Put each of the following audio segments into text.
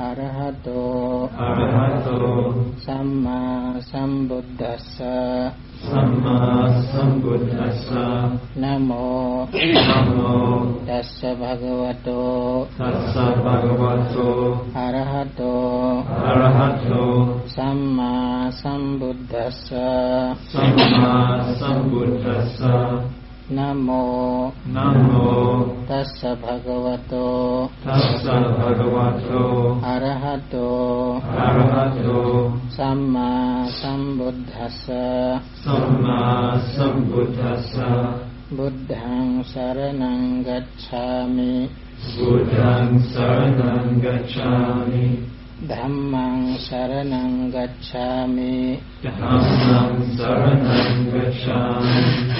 අරහතෝ අරහතෝ සම්මා සම්බුද්දස්ස සම්මා සම්බුද්දස්ස නමෝ නමෝ තස්ස භගවතෝ තස්ස භගවතෝ අරහතෝ අරහතෝ සම්මා සම්බුද්දස්ස සම්මා සම්බුද්දස්ස නමෝ නමෝ තස්ස භගවතෝ තස්ස භගවතෝ අරහතෝ අරහතෝ සම්මා සම්බුද්දස්ස සම්මා සම්බුද්දස්ස බුද්ධං සරණං ගච්ඡාමි බුද්ධං සරණං ගච්ඡාමි ධම්මං සරණං ගච්ඡාමි ධම්මං සරණං ගච්ඡාමි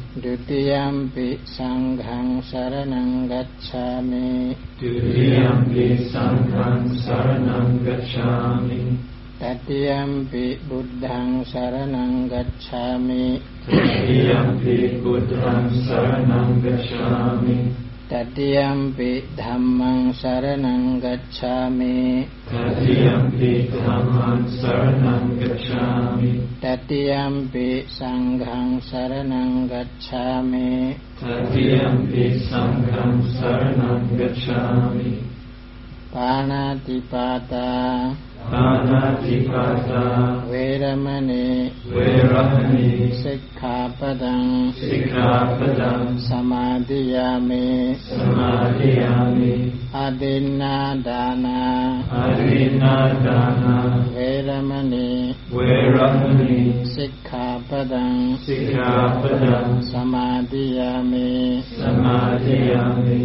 ဒုတိယံပိသံဃံสรณังกัจฉามิဒုတိယံပိသံဃံสรณังกัจฉามิတတိယံပိဗုဒ္ဓံ शरणं गच्छामि तृतीयं पि बुद्धं शरणं गच्छामि තතියම්පි ධම්මං සරණං ගච්ඡාමි තතියම්පි ධම්මං සරණං ගච්ඡාමි තතියම්පි සංඝං සරණං ගච්ඡාමි තතියම්පි සංඝං සරණං ගච්ඡාමි පාණාතිපාතා ทานาติกาตาเวรมณีเวรมณีสิกขาปดังสิกขาปดังสมาธิยามิสมาธิยามิอดินนาดานาอดินนาดานาเวรมณีเวรมณีสิกขาปดังสิกขาปดังสมาธิยามิสมาธิยามิ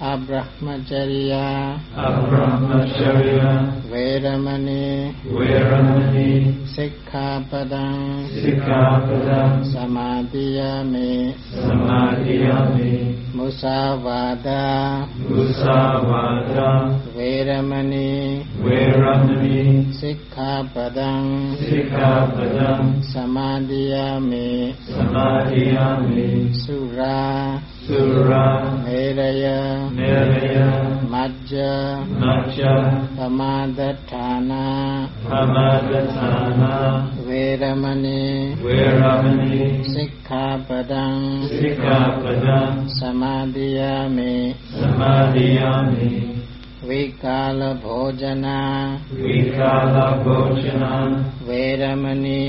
Abrahmacharya Abrahmacharya Veramani Veramani Sikkhapadam Sikkhapadam Samadhiyami Samadhiyami Musavada Musavada වේරමණී වේරමණී සික්ඛාපදං සික්ඛාපදං සමාදියාමි සමාදියාමි සුරා සුරා නේරය නේරය මජ්ජ මජ්ජ සමාදඨාන සමාදඨාන වේරමණී වේරමණී සික්ඛාපදං සික්ඛාපදං සමාදියාමි සමාදියාමි विकाल भोजना विकाल भोजना वैरमणि।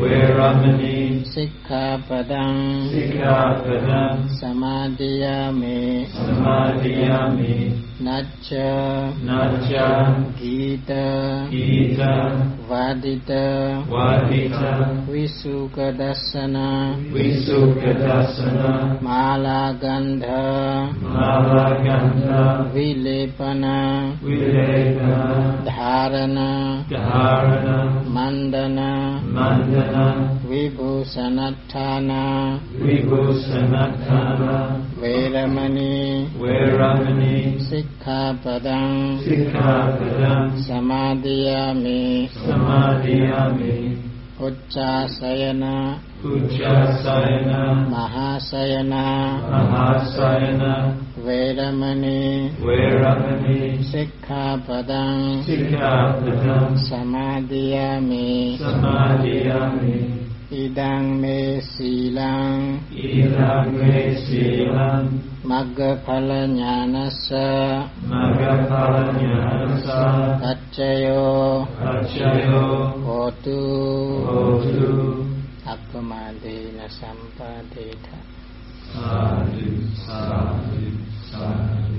वैरमणि। सिक् සික්ඛාපදං සික්ඛාපදං සමාදියාමේ සමාදියාමේ නච්ච නච්ච ගීත ගීත වාදිත වාදිත විසුක දස්සන විසුක දස්සන මාලා ගන්ධ මාලා ගන්ධ විලේපන විලේපන ධාරණ ධාරණ මන්දන මන්දන විභූෂණත්ථානා විභූෂණත්ථානා වේරමණී වේරමණී සික්ඛාපදං සික්ඛාපදං සමාදියාමි සමාදියාමි උච්චාසයන උච්චාසයන මහාසයන මහාසයන වේරමණී වේරමණී සික්ඛාපදං සික්ඛාපදං සමාදියාමි සමාදියාමි ඉදං මේ සීලං ඉදං මේ සීලං මග්ගඵල ඥානස්ස මග්ගඵල ඥානස්ස පච්චයෝ පච්චයෝ හෝතු හෝතු අප්‍රමාදේන සම්පාදේත සාදු සාදු සාදු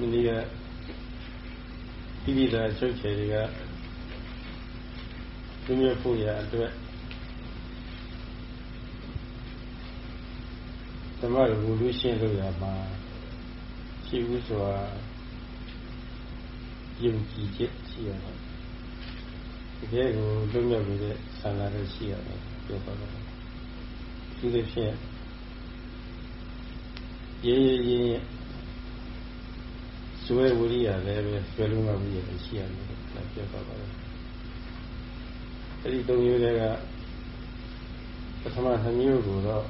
မနေ့ကပြည်ပြည်သာချုပ်ချယ်တွေကသူမျိုးဖို့ရအတွက်ဓမ္မရဝူလူရှင်းလို့ရမှာရှိဘူးဆိုတာယုံကြည်ချက်ရှိရမှာတကယ်ကိုလုံးဝပြီးတဲ့ဆန္ဒလည်းရှိရမှာပြောပါတော့သူတို့ဖြင့်ရေးရေးရင်း ဇွဲဝိရိယလည်းပဲဆွဲလုံးကဝိရိယလည်းရှိရတယ်လို့ပြောပါပါတော့အဲ့ဒီသုံးမျိုးတွေကပထမနှစ်မျိုးကိုတော့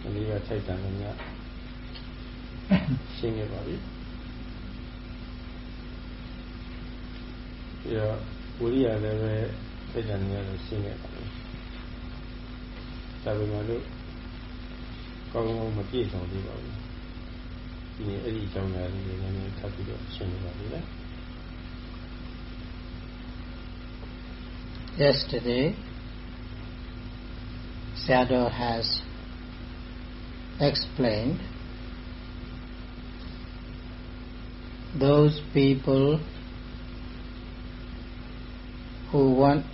ဒီနေ့ကထိုက်တန်လို့ညရှင်းခဲ့ပါပြီပြီးတော့ဝိရိယလည်းပဲထိုက်တန်နေရတယ်ရှင်းခဲ့ပါပြီဒါပေမဲ့လို့ကောင်းကောင်းမပြည့်စုံသေးပါဘူး Yesterday, Sayadaw has explained those people who want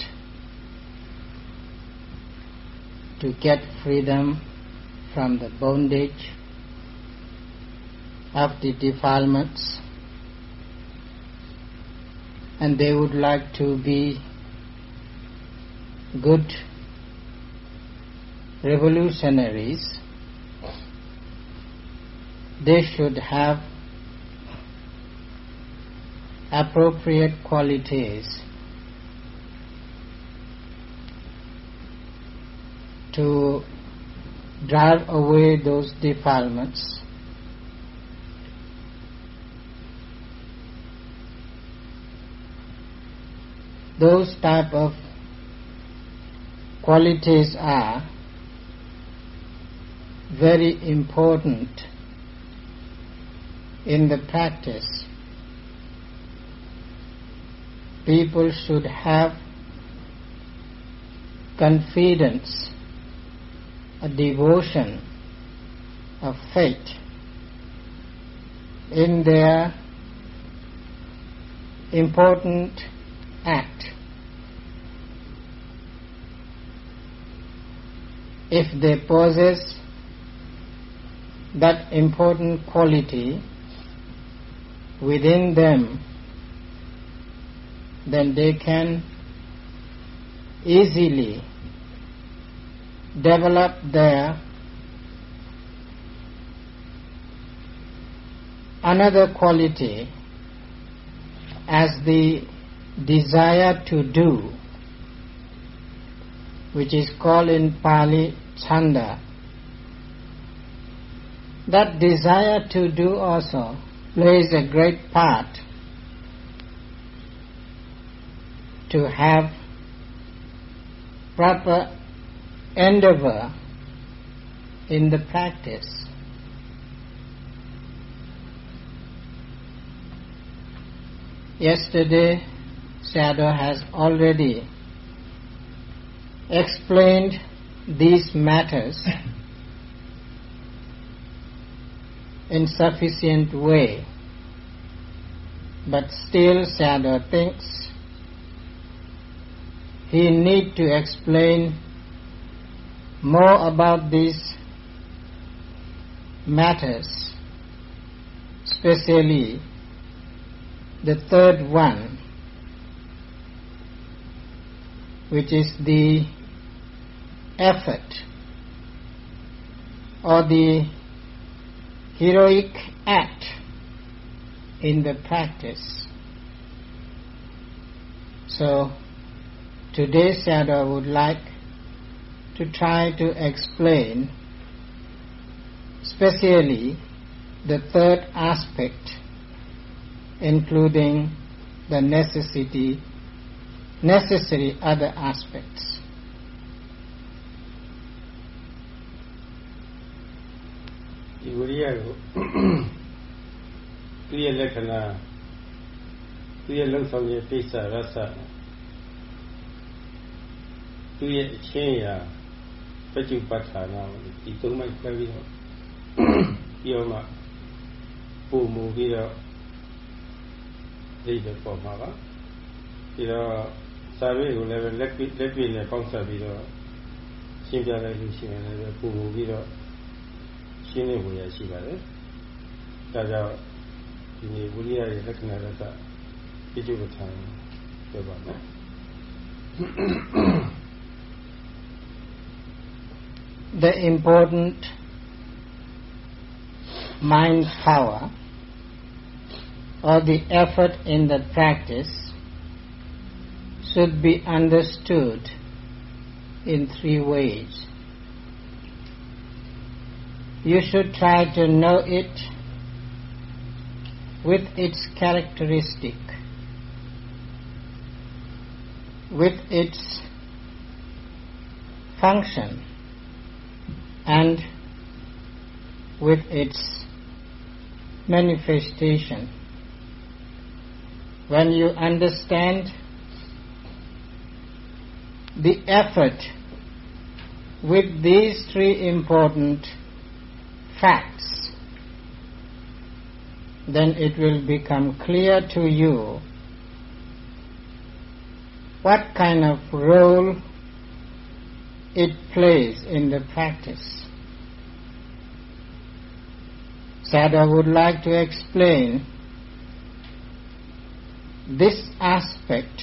to get freedom from the bondage of the defilements and they would like to be good revolutionaries, they should have appropriate qualities to drive away those defilements. Those type of qualities are very important in the practice. People should have confidence, a devotion, a faith in their important act. If they possess that important quality within them, then they can easily develop their another quality as the desire to do, which is called in Pali chanda. That desire to do also plays a great part to have proper endeavor in the practice. Yesterday, Sayadaw has already explained these matters in sufficient way. But still Sayadaw thinks he need to explain more about these matters, especially the third one, which is the effort or the heroic act in the practice. So, today Sayadaw would like to try to explain specially the third aspect including the necessity necessary other aspects. Igoriya ko tuya lakana tuya langsam ye pisa rasa tuya chen ya pachu patthana di tung mai kha bi ho yo ma pu mu bi lo ဒီပေါ်မှာပါဒီတော့ စာရေးကိုလည်းလက်ပြလက်ပြနဲ့ပေါင်းစပ်ပြီးတော့ရှင်းပြလိုက်လို့ရှိရင်လည်းပုံမူပြီးတော့ရှ ရှင်းနေဝင်ရရှိပါတယ်ဒါကြောင့်ဒီနေ့ဝိရိယရဲ့လက္ခဏာရတ္တပြည့်စုံတဲ့ပြောပါမယ် the important mind power or the effort in the practice should be understood in three ways. You should try to know it with its characteristic, with its function, and with its manifestation. When you understand the effort with these three important facts, then it will become clear to you what kind of role it plays in the practice. Sayadaw would like to explain this aspect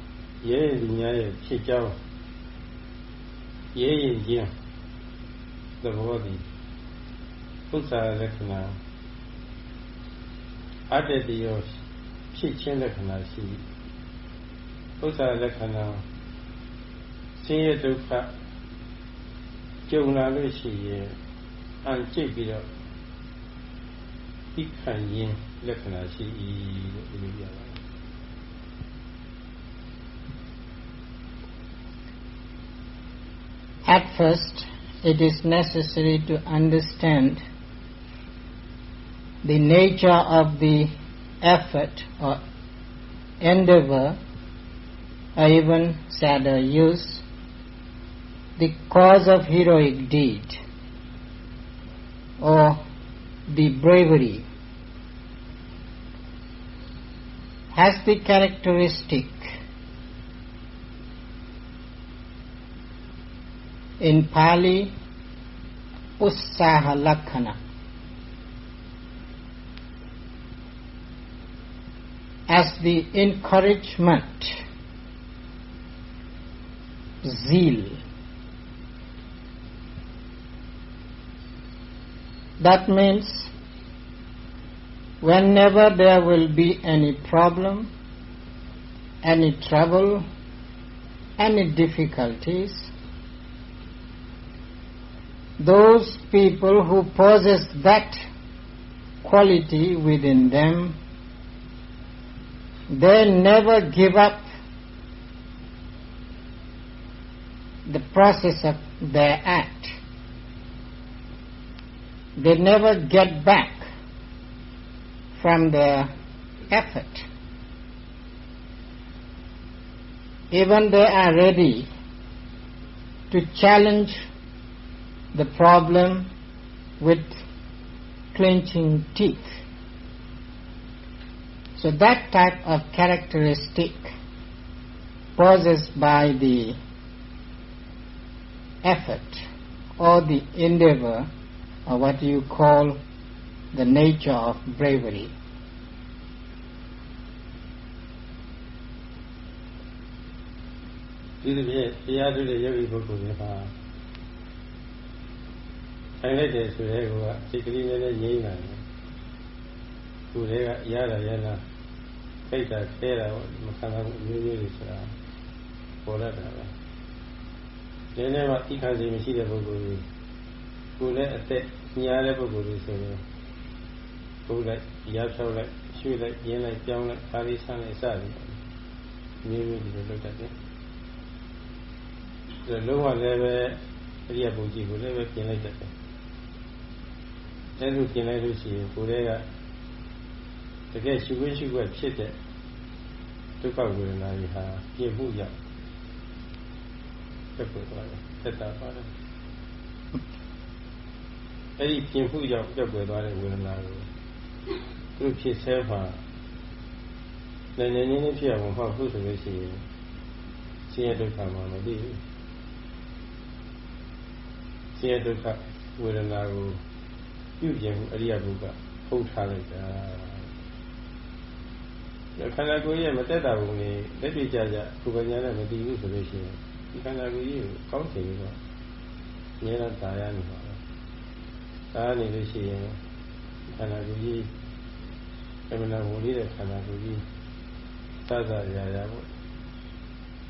ရဲရည်ညာရဲ့ဖြစ်ကြောင်းရဲရင်ချင်းသဘောတည်းဥစ္စာလက္ခဏာအတ္တတယောဖြစ်ခြင်းလက္ခဏာရှိဥစ္စာလက္ခဏာဆင်းရဲဒုက္ခကြုံလာလို့ရှိရင်အံကျိတ်ပြီးတော့သိခံရင်လက္ခဏာရှိ၏လို့ပြောပြပါတယ် At first, it is necessary to understand the nature of the effort or endeavor, or even sadder use, the cause of heroic deed, or the bravery, has the characteristic in Pali Ussaha Lakhana. As the encouragement, zeal. That means whenever there will be any problem, any trouble, any difficulties, those people who possess that quality within them, they never give up the process of their act. They never get back from their effort. Even they are ready to challenge the problem with clenching teeth. So that type of characteristic poses by the effort or the endeavor or what you call the nature of bravery. ထုတဲ့ယောဂီပုဂ္ဂိုလ်တွေဟာထိုင်လိုက်တယ်ဆိုတဲ့ကောစိတ်ကလေးနဲ့ငြိမ့်လာတယ်ကိုယ်တည်းကရတာရလားစိတ်တာဆဲတာမခံနိုင်ဘူးမျိုးမျိုးတွေဆိုတာပေါ်လာတာပဲဒီနေ့မှသိခံစီမရှိတဲ့ပုဂ္ဂိုလ်ကြီးကိုယ်လည်းအသက်ညားတဲ့ပုဂ္ဂိုလ်ကြီးဆိုရင်ကိုယ်လည်းရားဖြောက်လိုက်ရွှေ့လိုက်ရင်းလိုက်ပြောင်းလိုက်ခါးလေးဆန်းလိုက်စသည်မျိုးမျိုးဒီလိုလုပ်တတ်တယ်ဒါလုံးဝလည်းပဲအရိယဘုံကြီးကိုလည်းပဲပြင်လိုက်တတ်တယ် အဲလိုပြင်လိုက်လို့ရှိရင်ကိုယ်တည်းကတကယ်ရှုခွင့်ရှုခွင့်ဖြစ်တဲ့ဒုက္ခဝေဒနာတွေဟာပြင်မှုရောက်တက်ပေါ်သွားတယ်တက်တာပါတယ်အဲ့ဒီပြင်မှုရောက်တက်ပေါ်သွားတဲ့ဝေဒနာကိုသူဖြစ်ဆဲမှာလည်းလည်းနည်းနည်းဖြစ်အောင်မဟုတ်ဘူးဆိုလို့ရှိရင်ဆင်းရဲဒုက္ခမှမသိဘူးဆင်းရဲဒုက္ခဝေဒနာကို ပြုပြင်မှုအရိယဘုကထုတ်ထားလိုက်တာခန္ဓာကိုယ်ရဲ့မတက်တာဘုံနေလက်တွေ့ကြကြဘုပညာနဲ့မတည်ဘူးဆိုလို့ရှိရင်ဒီခန္ဓာကိုယ်ကြီးကိုကောင်းချင်ပြီးတော့ငြင်းတော့ဒါရနေပါတော့ဒါနေလို့ရှိရင်ခန္ဓာကိုယ်ကြီးအမှန်တော်ဝင်တဲ့ခန္ဓာကိုယ်ကြီးစသရာရာပေါ့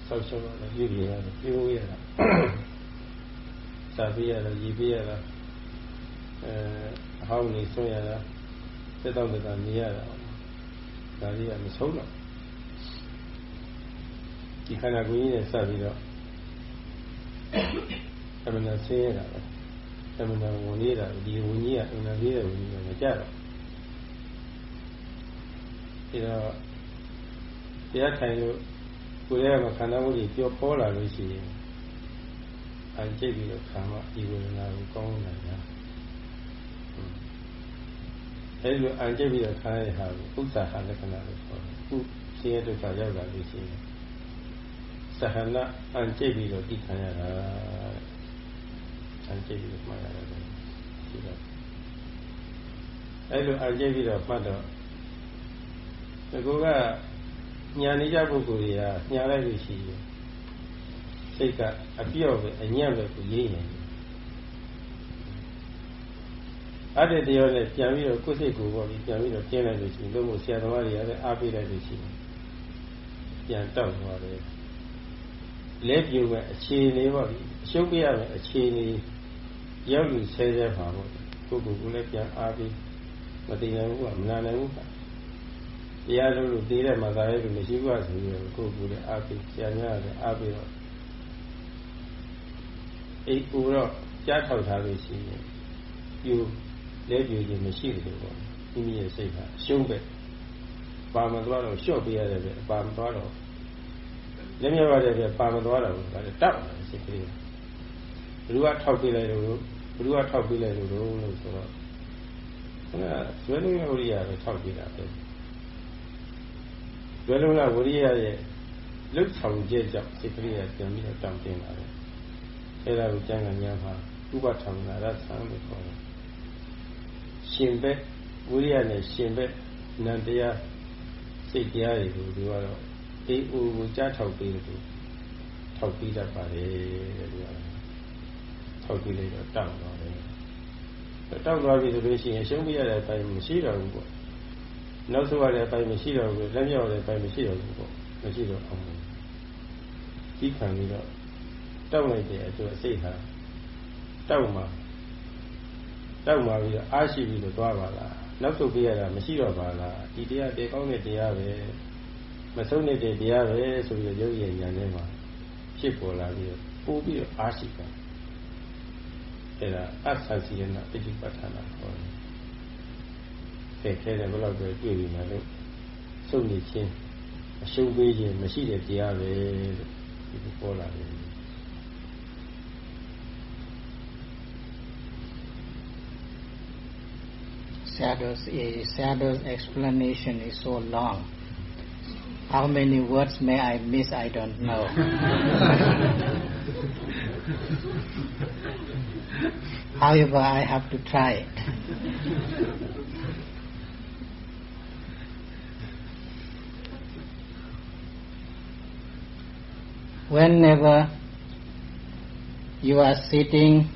ဆောက်ရှောက်ရည်ရည်ရတယ်ပြောရတာစာပြရတာရည်ပြရတာ အဲအဟောင်းနေဆွရတာတက်တော့တက်တာနေရတာဒါလေးကမဆုံးတော့ဒီခန္ဓာကိုယ်ကြီးနဲ့စပ်ပြီးတော့အမှန်တရားဆင်းရဲတာပဲအမှန်တရားဝင်နေတာဒီဝင်ကြီးကအမှန်တရားဝင်ကြီးကမကြတော့ဒီတော့တရားထိုင်လို့ကိုယ်ရဲ့ခန္ဓာကိုယ်ကြီးပြောပေါ်လာလို့ရှိရင်အန်ကျိတ်ပြီးတော့ခံမှဒီဝေဒနာကိုကောင်းနိုင်တာ အဲဒီလိုအန်ကျိတ်ပြီးတော့ခံရတဲ့ဟာကိုဥစ္စာဟာလက္ခဏာလို့ခေါ်တယ်ခုဆင်းရဲဒုက္ခရောက်လာလို့ရှိရင်သဟနာအန်ကျိတ်ပြီးတော့သိခံရတာအန်ကျိတ်ပြီးတော့မှတ်ရတယ်ဒီတော့အဲလိုအန်ကျိတ်ပြီးတော့မှတ်တော့ဒီကောကညာနေကြပုဂ္ဂိုလ်တွေကညာလိုက်လို့ရှိရင်စိတ်ကအပြော့ပဲအညံ့ပဲကိုရိမ့်နေတယ် အဲ့ဒီတရားနဲ့ပြန်ပြီးတော့ကိုယ်စိတ်ကိုပေါ့ဒီပြန်ပြီးတော့ကျင်းလိုက်လို့ရှိရင်တို့မို့ဆရာသမားတွေကလည်းအားပေးလိုက်လို့ရှိရင်ပြန်တောက်သွားတယ်လဲပြူမဲ့အခြေအနေပေါ့ဒီအရှုပ်ပြရမယ်အခြေအနေရောက်ယူဆဲဆဲပါပေါ့ကိုယ်ကိုယ်ကိုလည်းပြန်အားပေးမတည်နိုင်ဘူးကမနာနိုင်ဘူးကတရားလို့လို့တည်တဲ့မှာသာရဲ့လို့မရှိဘူးဆိုပြီးတော့ကိုယ်ကိုယ်လည်းအားပေးဆရာများလည်းအားပေးတော့အိပ်ကိုတော့ကြားထောက်ထားလို့ရှိရင်ပြူ လဲပြူခြင်းမရှိတယ်ပေါ့မိမိရဲ့စိတ်ကအရှုံးပဲပါမသွားတော့လျှော့ပေးရတယ်ပဲပါမသွားတော့လက်မြောက်ရတယ်ပဲပါမသွားတော့ဘူးဒါလည်းတောက်တယ်စိတ်ကလေးဘယ်သူကထောက်ပေးလိုက်လို့ဘယ်သူကထောက်ပေးလိုက်လို့လို့ဆိုတော့ခဏဇွဲလုံးဝရိယပဲထောက်ပေးတာပဲဇွဲလုံးဝရိယရဲ့လုတ်ဆောင်ချက်ကြောင့်စိတ်ကလေးကပြန်ပြီးတော့တောင့်တင်းလာတယ်အဲဒါကိုကျမ်းဂန်များမှာဥပထမနာရသံလို့ခေါ်တယ် ရှင်ဘက်ဝိရိယနဲ့ရှင်ဘက်နံတရားစိတ်တရားတွေကိုသူကတော့အေးအိုကိုကြားထောက်ပေးတယ်သူထောက်ပြီးတတ်ပါတယ်တဲ့သူကထောက်ပြီးလိုက်တော့တောက်သွားတယ်တောက်သွားပြီဆိုလို့ရှိရင်ရှုံးပြရတဲ့အပိုင်းမရှိတော့ဘူးပေါ့နောက်ဆုံးရတဲ့အပိုင်းမရှိတော့ဘူးလက်မြောက်တဲ့အပိုင်းမရှိတော့ဘူးပေါ့မရှိတော့အောင်ဒီခံပြီးတော့တောက်လိုက်တဲ့အကျိုးအစိတ်ဟာတောက်မှာ တောက်မှာပြီးတော့အားရှိပြီးတော့သွားပါလားနောက်ဆုတ်ပြရတာမရှိတော့ပါလားဒီတရားတေကောင်းတဲ့တရားပဲမဆုံးတဲ့တရားပဲဆိုပြီးတော့ရုပ်ရည်ဉာဏ်ထဲမှာဖြစ်ပေါ်လာပြီးတော့ပို့ပြီးတော့အားရှိတာအဲဒါအသစီရဏပฏิပဋ္ဌာနာခေါ်တယ်ခဲခဲတယ်ဘယ်တော့ပဲတွေ့ပြီမှလို့စုပ်နေခြင်းအရှုံးပေးခြင်းမရှိတဲ့တရားပဲလို့ဒီပေါ်လာတယ် Sayadaw's explanation is so long. How many words may I miss, I don't know. However, I have to try it. Whenever you are sitting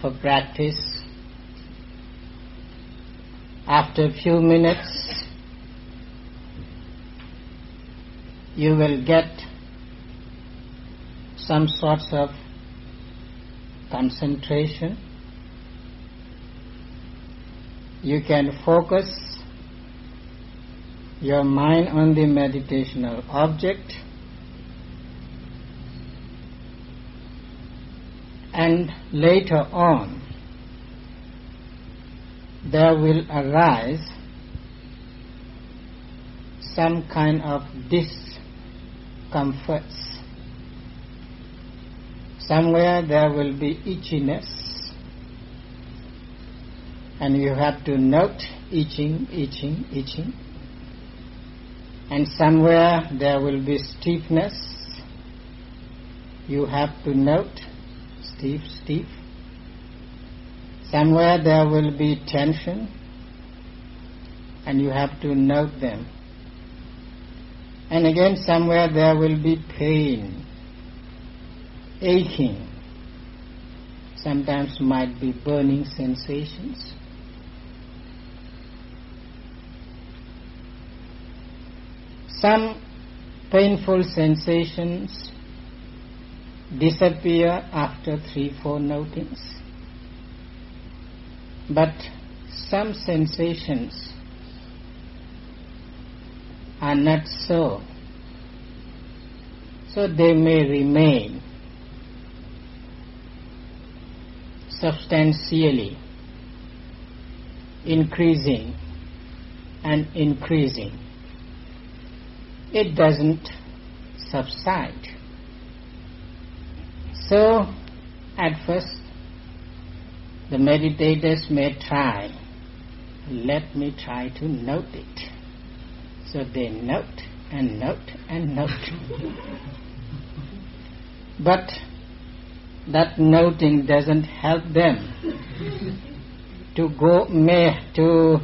for practice, after a few minutes, you will get some sorts of concentration. You can focus your mind on the meditational object and later on there will arise some kind of discomforts. Somewhere there will be itchiness, and you have to note itching, itching, itching. And somewhere there will be stiffness. You have to note stiff, stiff. Somewhere there will be tension, and you have to note them. And again, somewhere there will be pain, aching. Sometimes might be burning sensations. Some painful sensations disappear after three, four notings. But some sensations are not so. So they may remain substantially increasing and increasing. It doesn't subside. So, at first, the meditators may try, let me try to note it. So they note and note and note. but that noting doesn't help them to go may to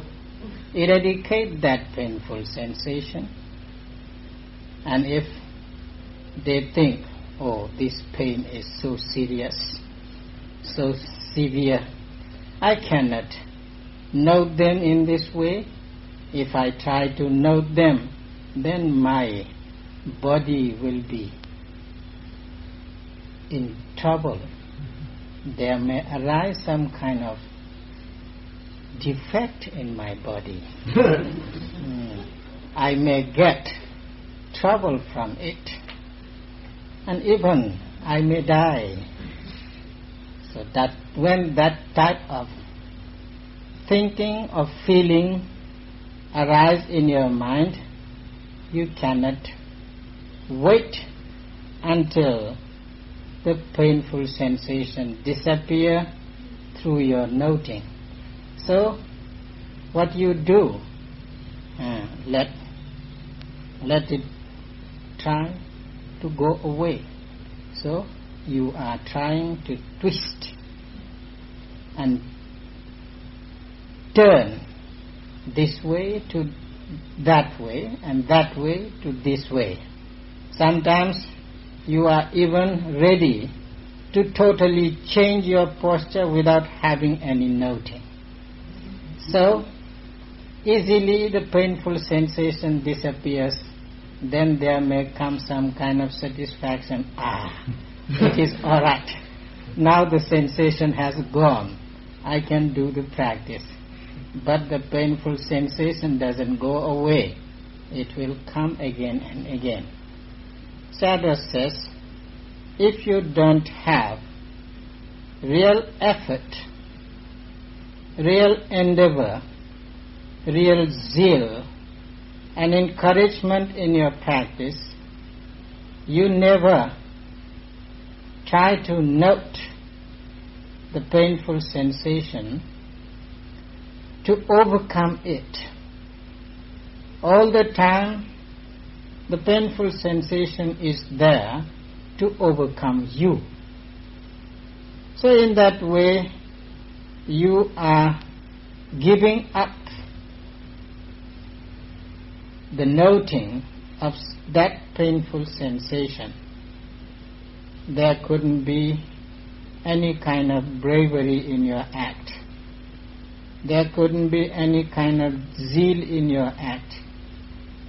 eradicate that painful sensation. And if they think, oh, this pain is so serious, so severe, I cannot note them in this way. If I try to note them, then my body will be in trouble. There may arise some kind of defect in my body. mm. I may get trouble from it. And even I may die. So that when that type of thinking or feeling arise in your mind, you cannot wait until the painful sensation disappear through your noting. So, what you do, uh, let let it try to go away. So, you are trying to twist and turn this way to that way and that way to this way. Sometimes you are even ready to totally change your posture without having any noting. So, easily the painful sensation disappears, then there may come some kind of satisfaction. Ah, it is alright. Now the sensation has gone. I can do the practice but the painful sensation doesn't go away. It will come again and again. Sayadaw says, if you don't have real effort, real endeavor, real zeal, and encouragement in your practice, you never try to note the painful sensation to overcome it. All the time, the painful sensation is there to overcome you. So, in that way, you are giving up the noting of that painful sensation. There couldn't be any kind of bravery in your act there couldn't be any kind of zeal in your act.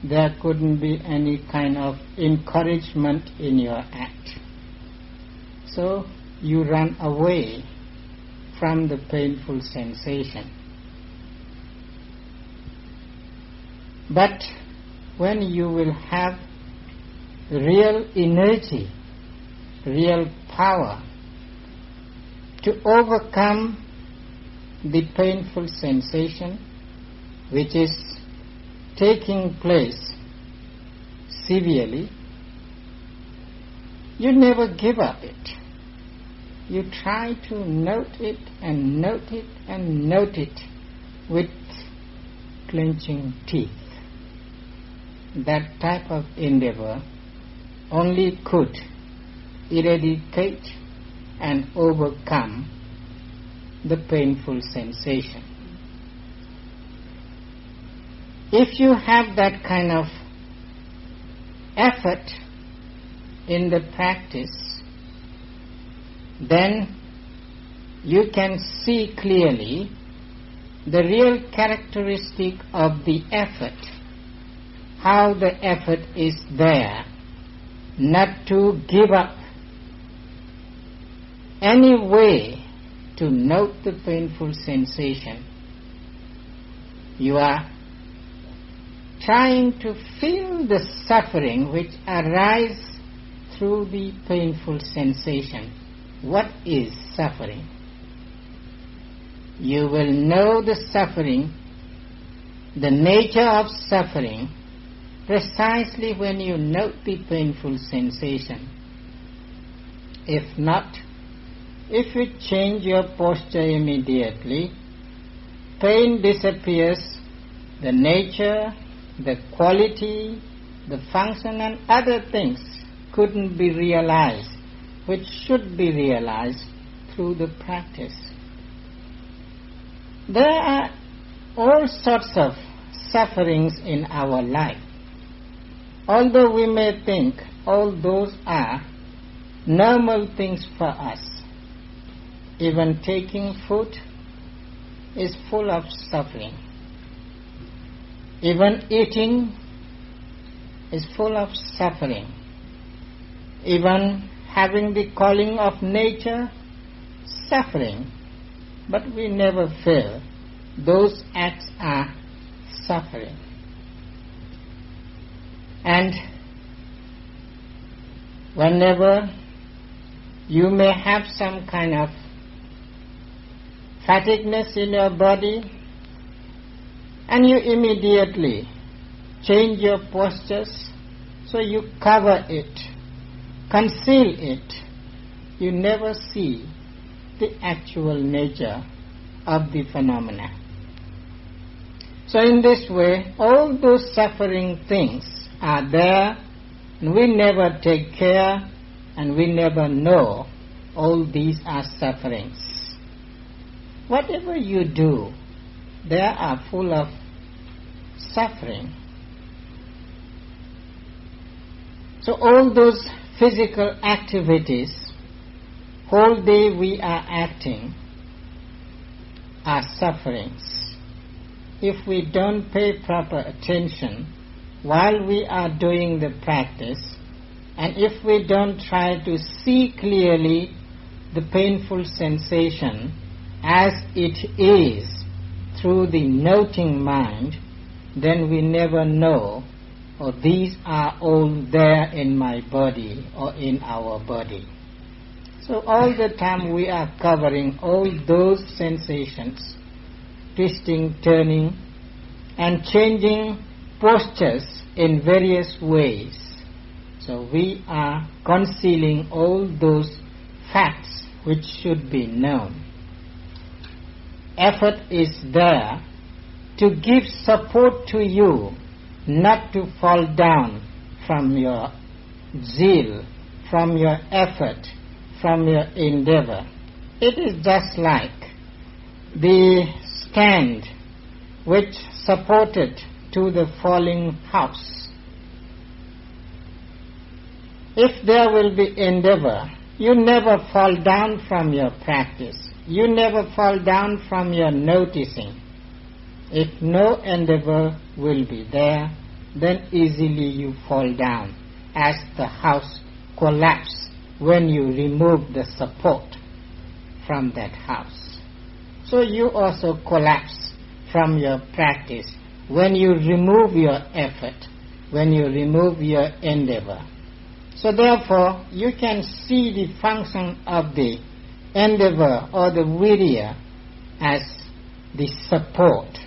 There couldn't be any kind of encouragement in your act. So you run away from the painful sensation. But when you will have real energy, real power to overcome the painful sensation which is taking place severely, you never give up it. You try to note it and note it and note it with clenching teeth. That type of endeavor only could eradicate and overcome the painful sensation. If you have that kind of effort in the practice, then you can see clearly the real characteristic of the effort, how the effort is there, not to give up any way to note the painful sensation. You are trying to feel the suffering which arises through the painful sensation. What is suffering? You will know the suffering, the nature of suffering, precisely when you note the painful sensation. If not, if you change your posture immediately, pain disappears, the nature, the quality, the function and other things couldn't be realized, which should be realized through the practice. There are all sorts of sufferings in our life. Although we may think all those are normal things for us, even taking food is full of suffering. Even eating is full of suffering. Even having the calling of nature, suffering. But we never fail. Those acts are suffering. And whenever you may have some kind of fatigueness in your body, and you immediately change your postures so you cover it, conceal it. You never see the actual nature of the phenomena. So in this way, all those suffering things are there, and we never take care, and we never know all these are sufferings. Whatever you do, they are full of suffering. So all those physical activities, whole day we are acting, are sufferings. If we don't pay proper attention while we are doing the practice, and if we don't try to see clearly the painful sensation as it is through the noting mind, then we never know, or oh, these are all there in my body or in our body. So all the time we are covering all those sensations, twisting, turning, and changing postures in various ways. So we are concealing all those facts which should be known effort is there to give support to you not to fall down from your zeal, from your effort, from your endeavor. It is just like the stand which supported to the falling house. If there will be endeavor, you never fall down from your practice you never fall down from your noticing. If no endeavor will be there, then easily you fall down as the house collapses when you remove the support from that house. So you also collapse from your practice when you remove your effort, when you remove your endeavor. So therefore, you can see the function of the endeavor or the virya as the support.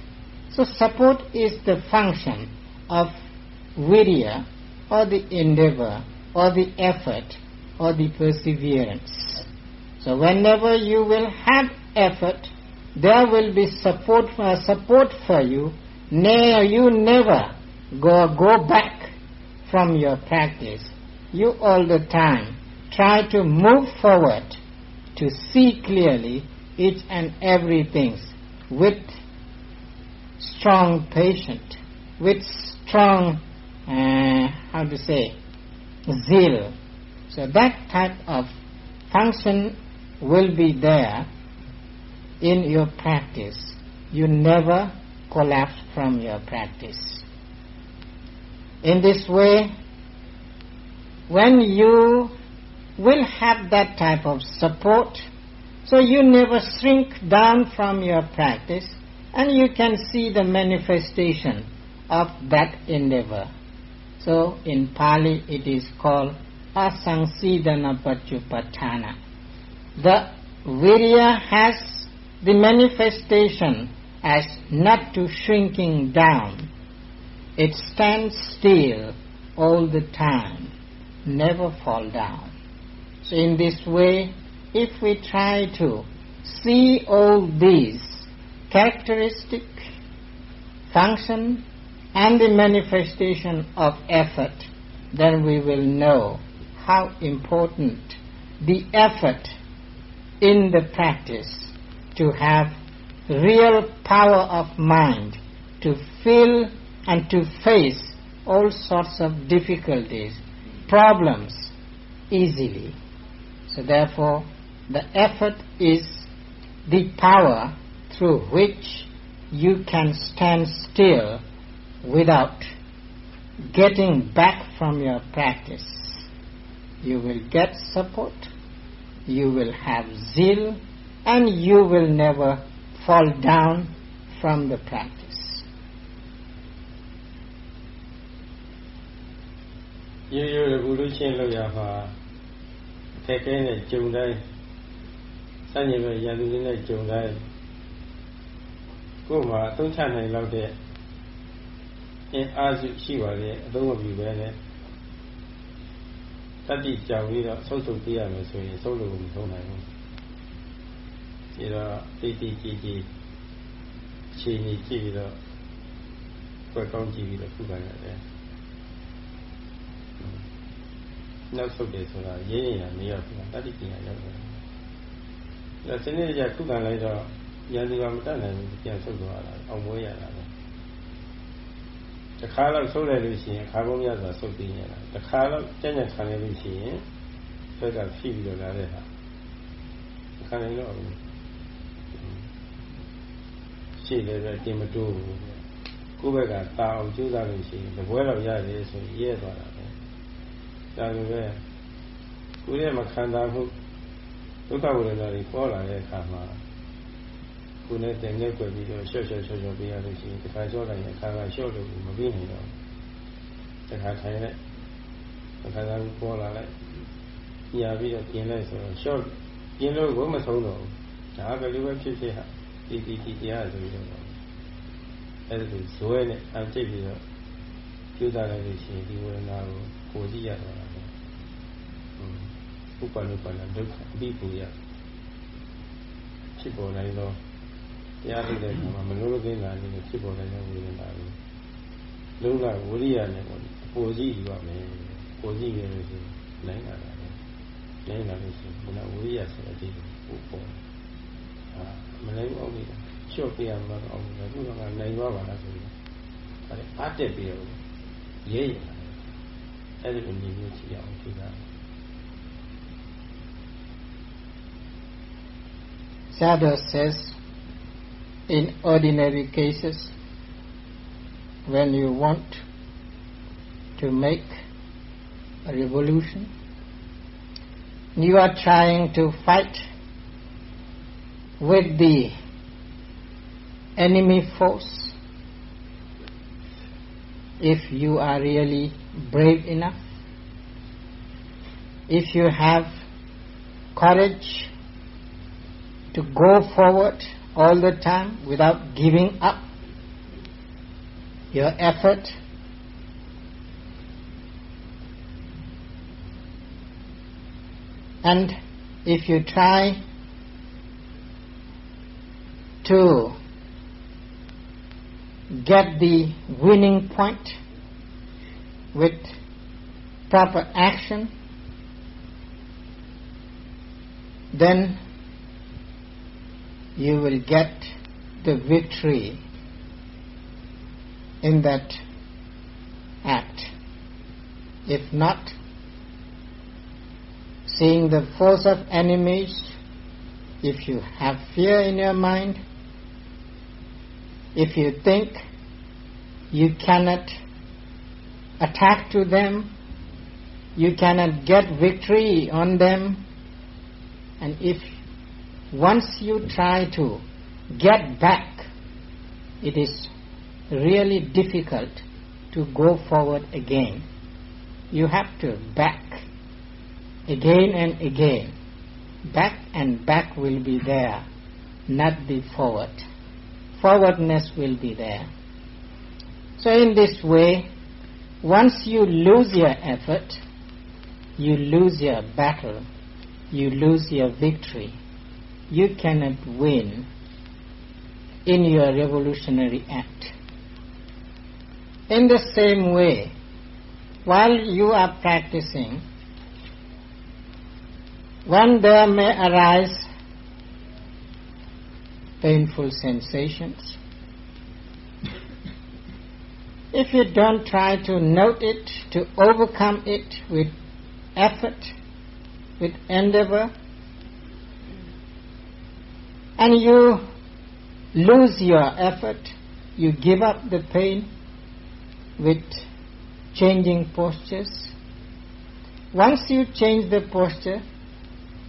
So support is the function of virya or the endeavor or the effort or the perseverance. So whenever you will have effort, there will be support for, uh, support for you. Nay, you never go, go back from your practice. You all the time try to move forward to see clearly each and every everything with strong patience, with strong, uh, how to say, zeal. So that type of function will be there in your practice. You never collapse from your practice. In this way, when you will have that type of support, so you never shrink down from your practice and you can see the manifestation of that endeavor. So in Pali it is called asangsidana pachupattana. The virya has the manifestation as not to shrinking down. It stands still all the time, never fall down. In this way, if we try to see all these characteristic, function, and the manifestation of effort, then we will know how important the effort in the practice to have real power of mind to feel and to face all sorts of difficulties, problems easily. So therefore, the effort is the power through which you can stand still without getting back from your practice. You will get support, you will have zeal, and you will never fall down from the practice. ရိုး ခက်ခဲနဲ့ဂျုံတိုင်းစัญญပဲရန်သူတွေနဲ့ဂျုံတိုင်းကိုယ်မှာအသုံးချနိုင်လောက်တဲ့အင်အားစုရှိပါလေအသုံးမပြုပဲနဲ့တတိကြောင်ပြီးတော့ဆုပ်ဆုပ်ပြရမယ်ဆိုရင်ဆုပ်လို့မဆုံးနိုင်ဘူးဒီတော့တိတိကြည်ကြည်ခြေနေကြည့်ပြီးတော့ကွက်ကောင်းကြည့်ပြီးတော့ခုခံရတယ် နောက်ဆုတ်တယ်ဆိုတာရင်းရင်မရောက်ဘူးတတိပညာရောက်တယ်ဒါစနစ်ကြခုခံလိုက်တော့ရန်သူကမတတ်နိုင်ဘူးပြန်ဆုတ်သွားတာအောင်မွေးရတာပဲတခါတော့ဆုတ်လိုက်လို့ရှိရင်ခါကုန်းရဆိုတာဆုတ်ပြီးနေတာတခါတော့ကြက်ကြက်ခံလိုက်လို့ရှိရင်ဆွဲကဖြည့်ပြီးတော့လာတဲ့ဟာခံနိုင်တော့ဘူးရှိတယ်ပဲတင်မတိုးဘူးကိုယ့်ဘက်ကတာအောင်ကြိုးစားလို့ရှိရင်တပွဲတော့ရတယ်ဆိုရင်ရဲသွားတာပဲ ဒါလိုပဲကိုယ်ရဲ့မခံစားမှုဒုက္ခဝေဒနာတွေပေါ်လာတဲ့အခါမှာကိုယ်နဲ့တင်နေကြပြီးတော့ရှော့ရှော့ရှော့ရှော့ပြရလို့ရှိရင်တစ်ခါကြောလိုက်ရင်အခါကရှော့လို့မပြီးနိုင်တော့တစ်ခါထိုင်လိုက်တစ်ခါကပေါ်လာလိုက်ညာပြီးတော့ပြင်လိုက်ဆိုတော့ရှော့ပြင်လို့ကိုမဆုံးတော့ဘူးဒါကလေးပဲဖြစ်ဖြစ်ဟာတီတီတီတရားဆိုပြီးတော့အဲ့ဒါကိုဇွဲနဲ့အကျိတ်ပြီးတော့ကျူးစားလိုက်လို့ရှိရင်ဒီဝေဒနာကို ကိုကြည့်ရတော့တာပဲဥပ္ပန္နပန္နဒုက္ခအပိပူရဖြစ်ပေါ်နိုင်တော့တရားထုတ်တဲ့အခါမှာမလို့ကင်းတာလည်းဖြစ်ပေါ်နိုင်တဲ့ဝေဒနာတွေလုံးကဝိရိယနဲ့ပေါ့အပေါ်ကြည့်ယူရမယ်ပေါ်ကြည့်ရလို့ရှိရင်နိုင်လာတာပဲနိုင်လာလို့ရှိရင်ဘုရားဝိရိယဆိုတဲ့အတိတ်ကိုပေါ်အာမနိုင်အောင်လေချော့ပြရမှာအောင်လေဘုရားကနိုင်သွားပါလားဆိုရင်အဲအားတက်ပြီးတော့ရဲရ 但是本地没有提到，对吧？Sayadaw says, in ordinary cases, when you want to make a revolution, you are trying to fight with the enemy force if you are really brave enough, if you have courage to go forward all the time without giving up your effort. And if you try to get the winning point with proper action, then you will get the victory in that act. If not, seeing the force of enemies, if you have fear in your mind, if you think you cannot attack to them, you cannot get victory on them, and if once you try to get back, it is really difficult to go forward again. You have to back again and again. Back and back will be there, not the forward. Forwardness will be there. So in this way, once you lose your effort, you lose your battle, you lose your victory. You cannot win in your revolutionary act. In the same way, while you are practicing, when there may arise painful sensations, if you don't try to note it, to overcome it with effort, with endeavor, and you lose your effort, you give up the pain with changing postures. Once you change the posture,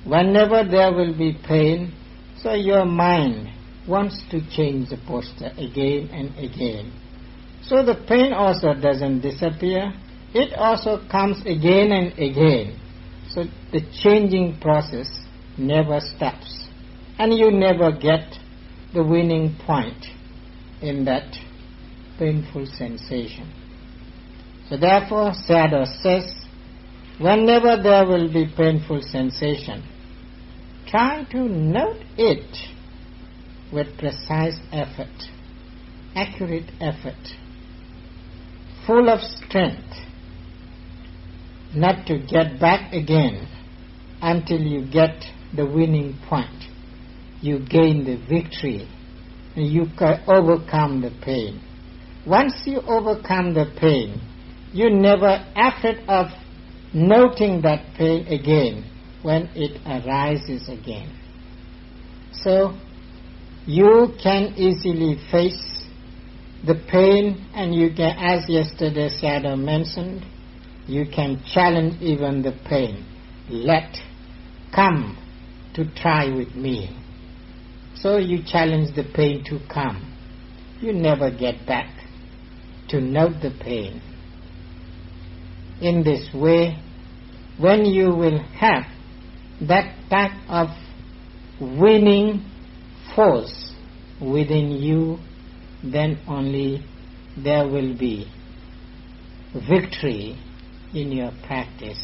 whenever there will be pain, so your mind wants to change the posture again and again. So the pain also doesn't disappear, it also comes again and again. So the changing process never stops. And you never get the winning point in that painful sensation. So therefore, Sayadaw says, whenever there will be painful sensation, try to note it with precise effort, accurate effort, full of strength, not to get back again until you get the winning point. You gain the victory. And you overcome the pain. Once you overcome the pain, you never effort of noting that pain again when it arises again. So you can easily face the pain and you can, as yesterday Sayadaw mentioned, you can challenge even the pain. Let come to try with me. So you challenge the pain to come. You never get back to note the pain. In this way, when you will have that type of winning force within you, then only there will be victory in your practice.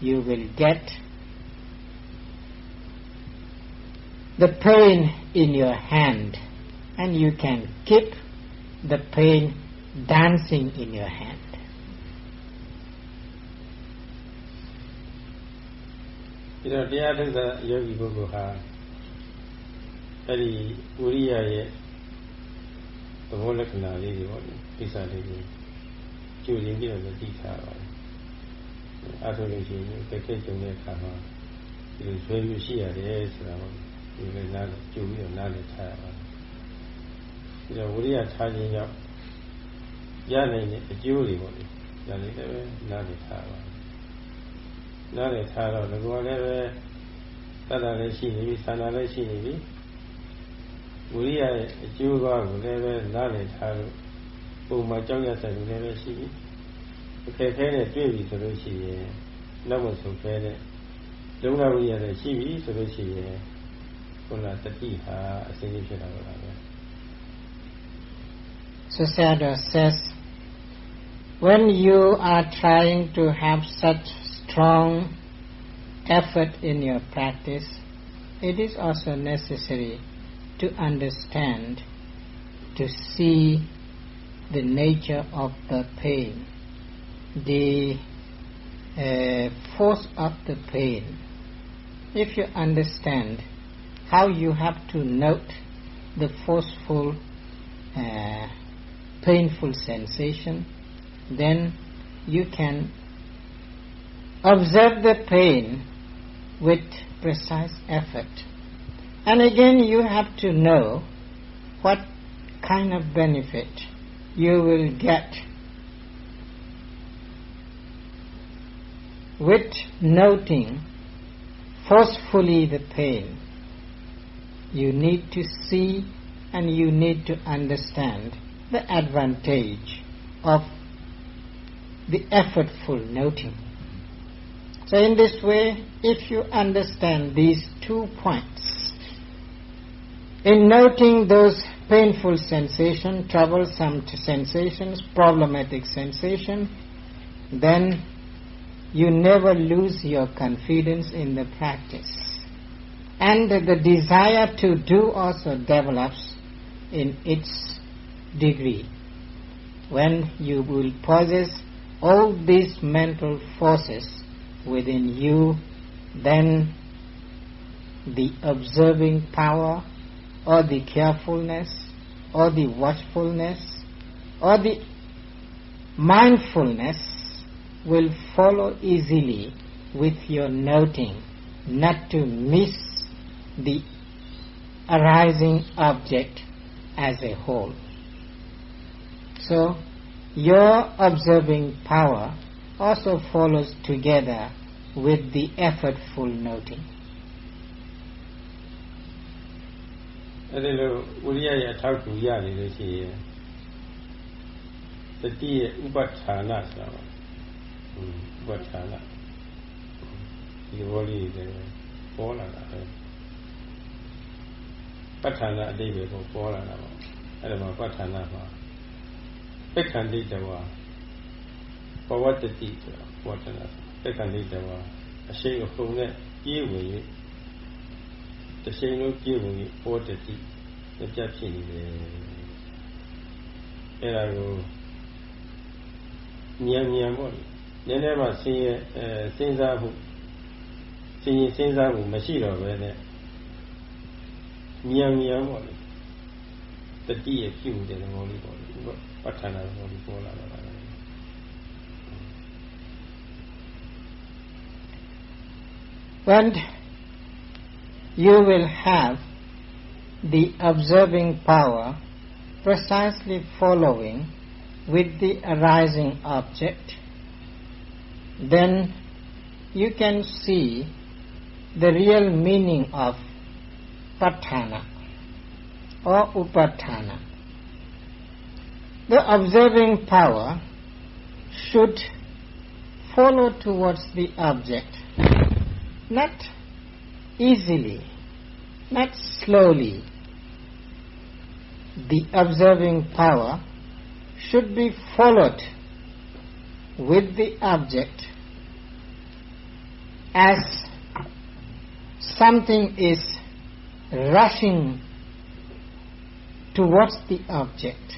You will get the pain in your hand and you can keep the pain dancing in your hand. ဒီတော့တရားထုတဲ့ယောဂီပုဂ္ဂိုလ်ဟာအဲ့ဒီဝိရိယရဲ့ သဘောလက္ခဏာလေးတွေပေါ့လေကိစ္စလေးတွေကျူရင်ပြီးတော့သိထားပါအဲ့ဒါလို့ရှိရင်တကယ်ကြုံတဲ့အခါမှာဒီလိုဆွေးနွေးရှိရတယ်ဆိုတာပေါ့ဒီလိုနားကျူပြီးတော့နားလည်းထားရပါဒီတော့ဝိရိယထားခြင်းကြောင့်ရနိုင်တဲ့အကျိုးတွေပေါ့လေဒါလေးလည်းနားလည်းထားပါနားလည်ထားတော့ငကောလည်းပဲတတ်တာလည်းရှိနေပြီသန္တာလည်းရှိနေပြီ ဝိရိယရဲ့အကျိုးကောကိုလည်းပဲနားလည်ထားလို့ပုံမှန်ကြောက်ရဆိုင်လည်းပဲရှိပြီအခက်ခဲနဲ့တွေ့ပြီဆိုလို့ရှိရင်နောက်မဆုံးဖဲတဲ့လုံလဝိရိယလည်းရှိပြီဆိုလို့ရှိရင် ခုနတတိဟာအစင်းကြီးဖြစ်တာပါပဲ So Sayadaw says, when you are trying to have such strong effort in your practice, it is also necessary to understand, to see the nature of the pain, the uh, force of the pain. If you understand how you have to note the forceful, uh, painful sensation, then you can observe the pain with precise effort. And again, you have to know what kind of benefit you will get with noting forcefully the pain. You need to see and you need to understand the advantage of the effortful noting. So in this way, if you understand these two points, in noting those painful sensations, troublesome sensations, problematic sensations, then you never lose your confidence in the practice. And the desire to do also develops in its degree. When you will possess all these mental forces within you, then the observing power or the carefulness or the watchfulness or the mindfulness will follow easily with your noting, not to miss the arising object as a whole. So, your observing power also follows together with the effortful noting. အဲ့ဒီလိုဝိရိယရဲ့အထောက်အကူရနေလို့ရှိရင်တတိရဲ့ဥပဋ္ဌာဏဆိုတာပါဥပဋ္ဌာဏဒီဘောလေးတွေပေါ်လာတာပဲပဋ္ဌာဏအတိတ်ပဲကိုပေါ်လာတာပါအဲ့ဒါမှာပဋ္ဌာဏမှာပက္ခန္တိတဝါဘဝတတိဆိုတာပေါ်တယ်ပက္ခန္တိတဝါအရှိန်အဟုန်နဲ့ပြေးဝင်၍ တရှိန်လုံးပြေးဝင်၍ပေါ်တတိကြက်ဖြစ်နေတယ်အဲ့ဒါကိုဉာဏ်ဉာဏ်ပေါ့လေနည်းနည်းမှစဉ်းရအဲစဉ်းစားမှုစဉ်းရင်စဉ်းစားမှုမရှိတော့ပဲနဲ့ဉာဏ်ဉာဏ်ပေါ့လေတတိယပြုတဲ့သဘောလေးပေါ့လေပဋ္ဌာန်းသဘောလေးပေါ်လာတာပါ When you will have the observing power precisely following with the arising object, then you can see the real meaning of patthana or upatthana. The observing power should follow towards the object, not easily, not slowly. The observing power should be followed with the object as something is rushing towards the object.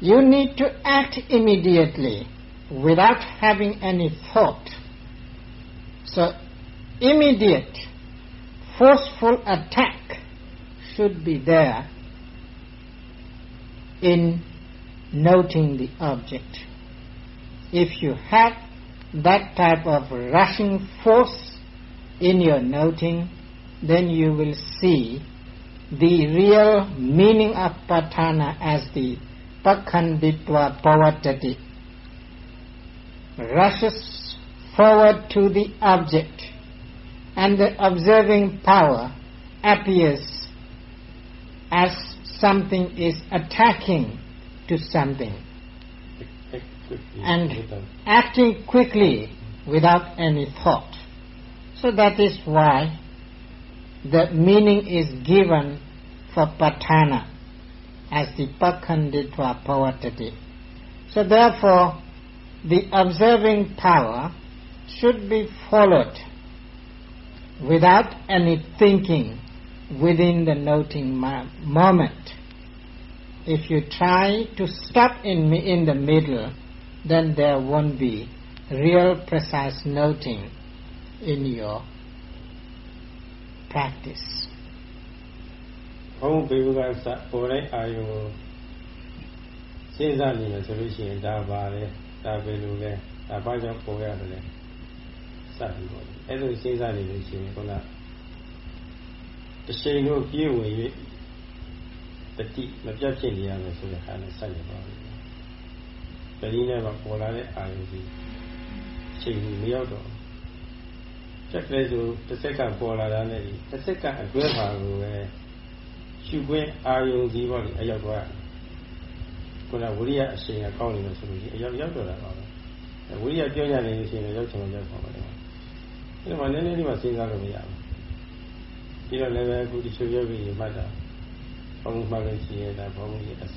You need to act immediately without having any thought. So, immediate, forceful attack should be there in noting the object. If you have that type of rushing force in your noting, then you will see the real meaning of patthana as the pakhanditva pavatati rushes forward to the object and the observing power appears as something is attacking to something and acting quickly without any thought. So that is why the meaning is given for patthana as the pakhanditva pavatati. So therefore, the observing power should be followed without any thinking within the noting moment. If you try to stop in, in the middle, then there won't be real precise noting in your practice. ဘုံဘေဘကစပေါ်တဲ့အာယုံကိုစဉ်းစားနေမယ်ဆိုလို့ရှိရင်ဒါပါလေဒါပဲလို့လဲဒါဘာကြောင့်ပေါ်ရတယ်လဲ စသည်ပေါ့အဲ့လိုစဉ်းစားနေလို့ရှိရင်ခုနတရှိန်တို့ပြေးဝင်၍တတိမပြတ်ဖြစ်နေရမယ်ဆိုတဲ့ဟာနဲ့ဆက်နေပါဘူးတတိနဲ့မှပေါ်လာတဲ့အာယုံကြီးချိန်မရောက်တော့ချက်ကလေးဆိုတစ်စက္ကန့်ပေါ်လာတာနဲ့တစ်စက္ကန့်အတွဲပါကိုပဲရှုခွင့်အာယုံစီပေါ့လေအရောက်သွားခုနဝိရိယအရှိန်ကကောင်းနေလို့ဆိုလို့ရှိရင်အရောက်ရောက်တော့တာပါပဲဝိရိယပြောကြနေလို့ရှိရင်ရောက်ချင်ရောက်ပါမယ် အဲ့မှာနည်းနည်းလေးမှစဉ်းစားလို့မရဘူးပြီးတော့လည်းပဲအခုဒီချိုးရုပ်ကြီးမှတ်တာဘုံမှတ်လို့ရှိရင်ဒါဘုံကြီး